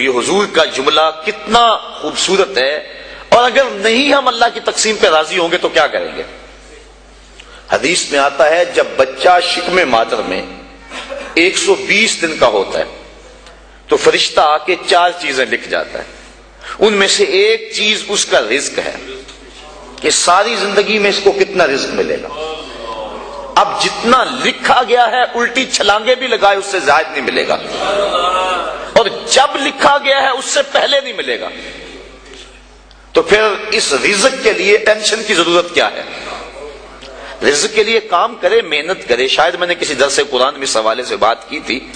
یہ حضور کا جملہ کتنا خوبصورت ہے اور اگر نہیں ہم اللہ کی تقسیم پہ راضی ہوں گے تو کیا کریں گے؟ حدیث میں آتا ہے، جب بچہ شکم مادر میں ایک سو بیس دن کا ہوتا ہے تو فرشتہ آ کے چار چیزیں لکھ جاتا ہے۔ ان میں سے ایک چیز اس کا رزق ہے کہ ساری زندگی میں اس کو کتنا رزق ملے گا۔ اب جتنا لکھا گیا ہے، الٹی چھلانگے بھی لگائے، اس سے زائد نہیں ملے گا۔ اور جب لکھا گیا ہے اس سے پہلے نہیں ملے گا۔ تو پھر اس رزق کے لیے ٹینشن کی ضرورت کیا ہے؟ رزق کے لیے کام کرے، محنت کرے۔ شاید میں نے کسی درس قرآن میں اس حوالے سے بات کی تھی۔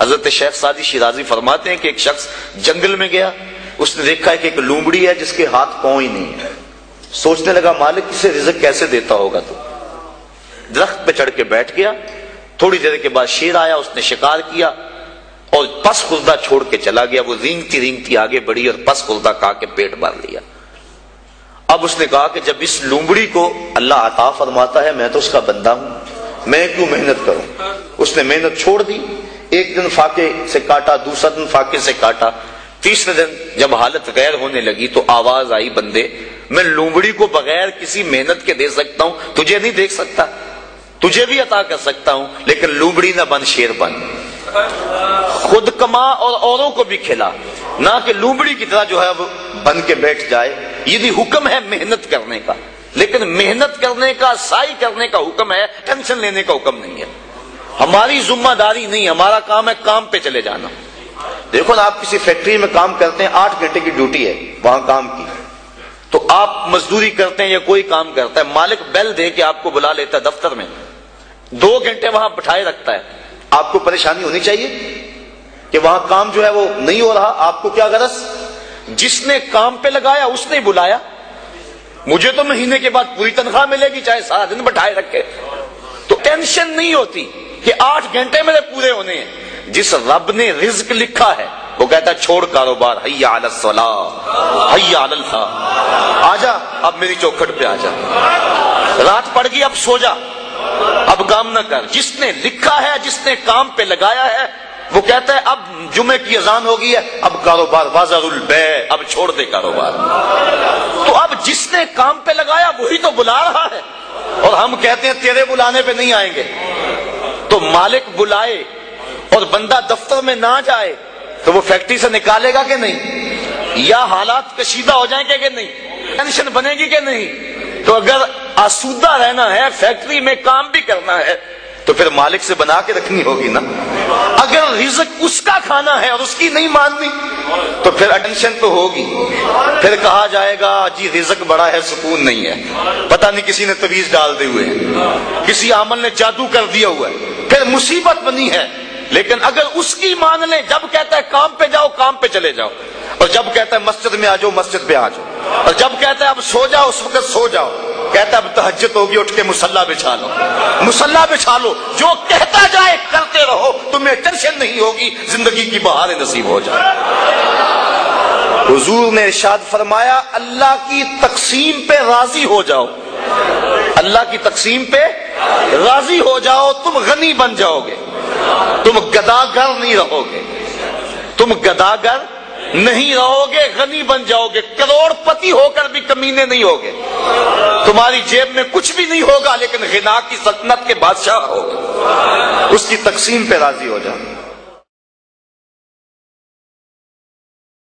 حضرت شیخ سادی شیرازی فرماتے ہیں کہ ایک شخص جنگل میں گیا، اس نے دیکھا ہے کہ ایک لومڑی ہے جس کے ہاتھ پاؤں ہی نہیں ہے۔ سوچنے لگا، مالک اسے رزق کیسے دیتا ہوگا تو؟ درخت پہ چڑھ کے بیٹھ گیا۔ تھوڑی دیر کے بعد شیر آیا، اس نے شکار کیا۔ اور پس خردہ چھوڑ کے چلا گیا، وہ رینگتی رینگتی آگے بڑھی اور پس خردہ کھا کے پیٹ بھر لیا۔ اب اس نے کہا کہ جب اس لومڑی کو اللہ عطا فرماتا ہے، میں تو اس کا بندہ ہوں، میں کیوں محنت کروں؟ اس نے محنت چھوڑ دی۔ ایک دن فاقے سے کاٹا، دوسرا دن فاقے سے کاٹا۔ تیسرے دن جب حالت غیر ہونے لگی تو آواز آئی، بندے، میں لومڑی کو بغیر کسی محنت کے دے سکتا ہوں، تجھے نہیں دیکھ سکتا، تجھے بھی عطا کر سکتا ہوں، لیکن لومڑی نہ بن، شیر بن۔ خود کما اور اوروں کو بھی کھلا، نہ کہ لومڑی کی طرح جو ہے وہ بن کے بیٹھ جائے۔ یہ بھی حکم ہے محنت کرنے کا۔ لیکن محنت کرنے کا، سائی کرنے کا حکم ہے، ٹینشن لینے کا حکم نہیں ہے۔ ہماری ذمہ داری نہیں، ہمارا کام ہے کام پہ چلے جانا۔ دیکھو نا، آپ کسی فیکٹری میں کام کرتے ہیں، آٹھ گھنٹے کی ڈیوٹی ہے وہاں کام کی۔ تو آپ مزدوری کرتے ہیں یا کوئی کام کرتا ہے، مالک بیل دے کے آپ کو بلا لیتا ہے دفتر میں۔ دو گھنٹے وہاں بٹھائے رکھتا ہے۔ آپ کو پریشانی ہونی چاہیے کہ وہاں کام جو ہے وہ نہیں ہو رہا، آپ کو کیا غرض؟ جس نے کام پہ لگایا، اس نے بلایا۔ مجھے تو مہینے کے بعد پوری تنخواہ ملے گی، چاہے سارا دن بٹھائے رکھے۔ تو ٹینشن نہیں ہوتی کہ آٹھ گھنٹے میرے پورے ہونے ہیں۔ جس رب نے رزق لکھا ہے، وہ کہتا ہے، چھوڑ کاروبار، حیا حیا آجا، اب میری چوکھٹ پہ آ جا رات پڑ گئی، اب سو جا اب کام نہ کر۔ جس نے لکھا ہے، جس نے کام پہ لگایا ہے، وہ کہتا ہے، اب جمعے کی اذان ہو گئی ہے، اب کاروبار بازار البے اب چھوڑ دے کاروبار۔ تو اب جس نے کام پہ لگایا، وہی تو بلا رہا ہے۔ اور ہم کہتے ہیں، تیرے بلانے پہ نہیں آئیں گے۔ تو مالک بلائے اور بندہ دفتر میں نہ جائے، تو وہ فیکٹری سے نکالے گا کہ نہیں؟ یا حالات کشیدہ ہو جائیں گے کہ نہیں؟ ٹینشن بنے گی کہ نہیں؟ تو اگر آسودہ رہنا ہے، فیکٹری میں کام بھی کرنا ہے، تو پھر مالک سے بنا کے رکھنی ہوگی نا۔ اگر رزق اس کا کھانا ہے اور اس کی نہیں ماننی، تو پھر اٹینشن تو ہوگی۔ پھر کہا جائے گا جی رزق بڑا ہے، سکون نہیں ہے۔ پتہ نہیں کسی نے تویز ڈال دے ہوئے کسی عمل نے جادو کر دیا ہوا ہے۔ پھر مصیبت بنی ہے۔ لیکن اگر اس کی مان لیں جب کہتا ہے کام پہ جاؤ، کام پہ چلے جاؤ۔ اور جب کہتا ہے مسجد میں آ جاؤ، مسجد پہ آ جاؤ۔ اور جب کہتا ہے اب سو جاؤ، اس وقت سو جاؤ۔ کہتا ہے اب تحجت ہوگی، اٹھ کے مسلح بچھا لو۔ مسلح بچھا لو۔ جو کہتا جائے، کرتے رہو۔ تمہیں ٹینشن نہیں ہوگی، زندگی کی بہار نصیب ہو جائے۔ حضور نے ارشاد فرمایا، اللہ کی تقسیم پہ راضی ہو جاؤ۔ اللہ کی تقسیم پہ راضی ہو جاؤ، تم غنی بن جاؤ گے۔ تم گداگر نہیں رہو گے۔ تم گداگر نہیں رہو گے غنی بن جاؤ گے کروڑ پتی ہو کر بھی کمینے نہیں ہوگے۔ تمہاری جیب میں کچھ بھی نہیں ہوگا، لیکن غنا کی سلطنت کے بادشاہ ہوگا اس کی تقسیم پہ راضی ہو جاؤ۔